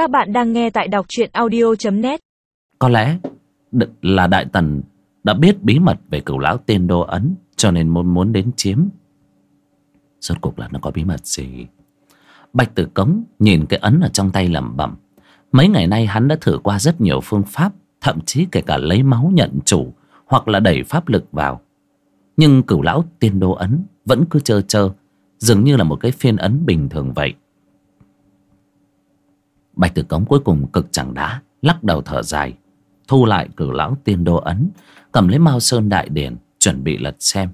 Các bạn đang nghe tại đọc truyện audio.net Có lẽ là Đại Tần đã biết bí mật về cửu lão tiên đô ấn cho nên muốn muốn đến chiếm. Rốt cuộc là nó có bí mật gì? Bạch Tử Cống nhìn cái ấn ở trong tay lẩm bẩm. Mấy ngày nay hắn đã thử qua rất nhiều phương pháp, thậm chí kể cả lấy máu nhận chủ hoặc là đẩy pháp lực vào. Nhưng cửu lão tiên đô ấn vẫn cứ chơ chơ, dường như là một cái phiên ấn bình thường vậy. Bạch Tử Cống cuối cùng cực chẳng đá, lắc đầu thở dài, thu lại cửu lão tiên đô ấn, cầm lấy Mao Sơn Đại Điển, chuẩn bị lật xem.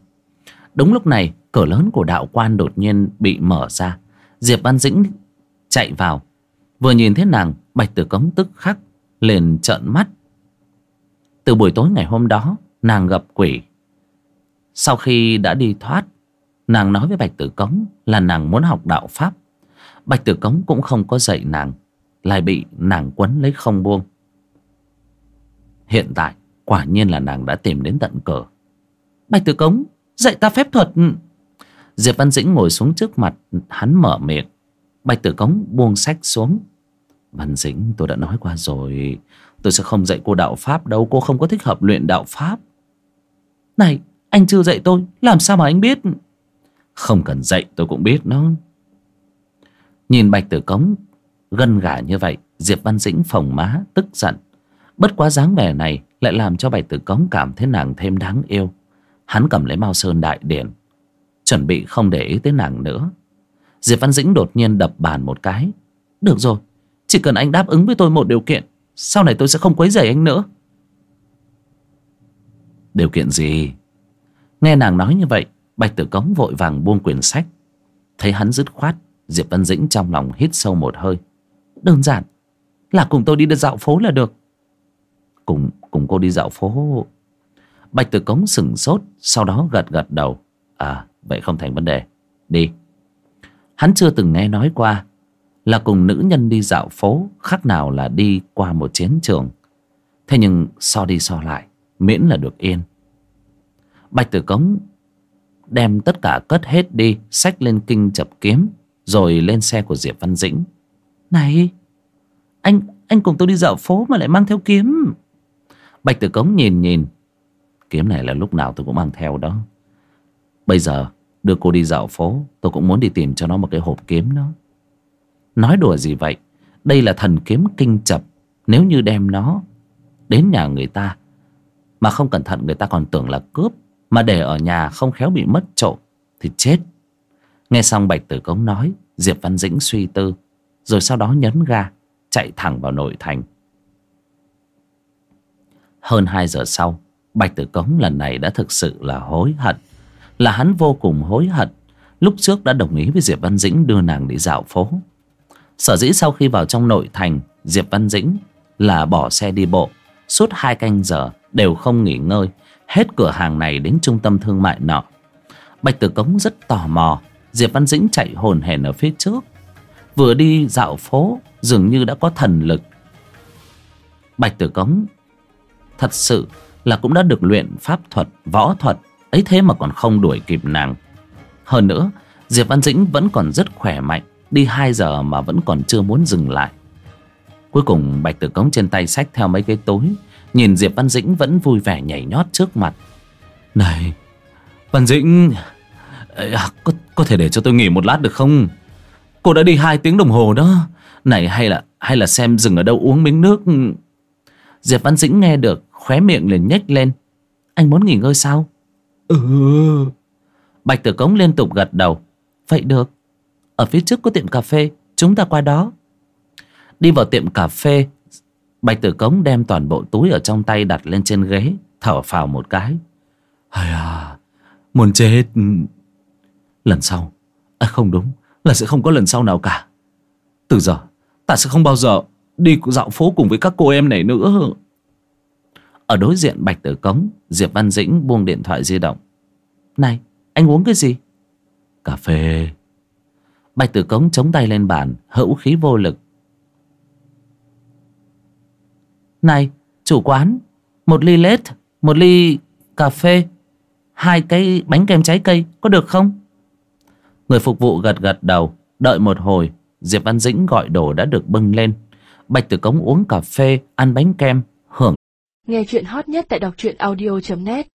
Đúng lúc này, cửa lớn của đạo quan đột nhiên bị mở ra. Diệp Văn Dĩnh chạy vào. Vừa nhìn thấy nàng, Bạch Tử Cống tức khắc, liền trợn mắt. Từ buổi tối ngày hôm đó, nàng gặp quỷ. Sau khi đã đi thoát, nàng nói với Bạch Tử Cống là nàng muốn học đạo Pháp. Bạch Tử Cống cũng không có dạy nàng, lại bị nàng quấn lấy không buông. Hiện tại, quả nhiên là nàng đã tìm đến tận cửa. Bạch Tử Cống, dạy ta phép thuật. Diệp Văn Dĩnh ngồi xuống trước mặt, hắn mở miệng. Bạch Tử Cống buông sách xuống. Văn Dĩnh, tôi đã nói qua rồi, tôi sẽ không dạy cô đạo Pháp đâu, cô không có thích hợp luyện đạo Pháp. Này, anh chưa dạy tôi, làm sao mà anh biết? Không cần dạy tôi cũng biết nó. Nhìn Bạch Tử Cống gân gà như vậy, Diệp Văn Dĩnh phồng má, tức giận. Bất quá dáng vẻ này lại làm cho Bạch Tử Cống cảm thấy nàng thêm đáng yêu. Hắn cầm lấy Mao Sơn Đại Điển, chuẩn bị không để ý tới nàng nữa. Diệp Văn Dĩnh đột nhiên đập bàn một cái. Được rồi, chỉ cần anh đáp ứng với tôi một điều kiện, sau này tôi sẽ không quấy rầy anh nữa. Điều kiện gì? Nghe nàng nói như vậy, Bạch Tử Cống vội vàng buông quyển sách. Thấy hắn dứt khoát, Diệp Văn Dĩnh trong lòng hít sâu một hơi. Đơn giản, là cùng tôi đi dạo phố là được. Cùng cùng cô đi dạo phố. Bạch Tử Cống sừng sốt, sau đó gật gật đầu. À, vậy không thành vấn đề. Đi. Hắn chưa từng nghe nói qua là cùng nữ nhân đi dạo phố khác nào là đi qua một chiến trường. Thế nhưng so đi so lại, miễn là được yên. Bạch Tử Cống đem tất cả cất hết đi, xách lên kinh chập kiếm, rồi lên xe của Diệp Văn Dĩnh. Này, anh anh cùng tôi đi dạo phố mà lại mang theo kiếm. Bạch Tử Cống nhìn nhìn, kiếm này là lúc nào tôi cũng mang theo đó. Bây giờ đưa cô đi dạo phố, tôi cũng muốn đi tìm cho nó một cái hộp kiếm đó. Nói đùa gì vậy? Đây là thần kiếm kinh chập. Nếu như đem nó đến nhà người ta, mà không cẩn thận người ta còn tưởng là cướp, mà để ở nhà không khéo bị mất trộm, thì chết. Nghe xong Bạch Tử Cống nói, Diệp Văn Dĩnh suy tư, rồi sau đó nhấn ga, chạy thẳng vào nội thành. Hơn 2 giờ sau, Bạch Tử Cống lần này đã thực sự là hối hận. Là hắn vô cùng hối hận lúc trước đã đồng ý với Diệp Văn Dĩnh đưa nàng đi dạo phố. Sở dĩ sau khi vào trong nội thành, Diệp Văn Dĩnh là bỏ xe đi bộ, suốt hai canh giờ đều không nghỉ ngơi, hết cửa hàng này đến trung tâm thương mại nọ. Bạch Tử Cống rất tò mò, Diệp Văn Dĩnh chạy hồn hển ở phía trước. Vừa đi dạo phố, dường như đã có thần lực. Bạch Tử Cống thật sự là cũng đã được luyện pháp thuật, võ thuật, ấy thế mà còn không đuổi kịp nàng. Hơn nữa, Diệp Văn Dĩnh vẫn còn rất khỏe mạnh, đi hai giờ mà vẫn còn chưa muốn dừng lại. Cuối cùng Bạch Tử Cống trên tay xách theo mấy cái túi, nhìn Diệp Văn Dĩnh vẫn vui vẻ nhảy nhót trước mặt. Này, Văn Dĩnh, à, có, có thể để cho tôi nghỉ một lát được không? Cô đã đi hai tiếng đồng hồ đó. Này hay là hay là xem dừng ở đâu uống miếng nước. Diệp Văn Dĩnh nghe được, khóe miệng liền nhếch lên. Anh muốn nghỉ ngơi sao? Ừ. Bạch Tử Cống liên tục gật đầu. Vậy được. Ở phía trước có tiệm cà phê, chúng ta qua đó. Đi vào tiệm cà phê, Bạch Tử Cống đem toàn bộ túi ở trong tay đặt lên trên ghế, thở phào một cái. Hay à, muốn chết. Lần sau, à không đúng, là sẽ không có lần sau nào cả. Từ giờ, ta sẽ không bao giờ đi dạo phố cùng với các cô em này nữa. Ở đối diện Bạch Tử Cống, Diệp Văn Dĩnh buông điện thoại di động. Này, anh uống cái gì? Cà phê. Bạch Tử Cống chống tay lên bàn, hữu khí vô lực. Này, chủ quán, một ly lết, một ly cà phê, hai cái bánh kem trái cây, có được không? Người phục vụ gật gật đầu, đợi một hồi, Diệp Văn Dĩnh gọi đồ đã được bưng lên. bạch tử cống uống cà phê ăn bánh kem hưởng Nghe chuyện hot nhất tại đọc truyện audio.net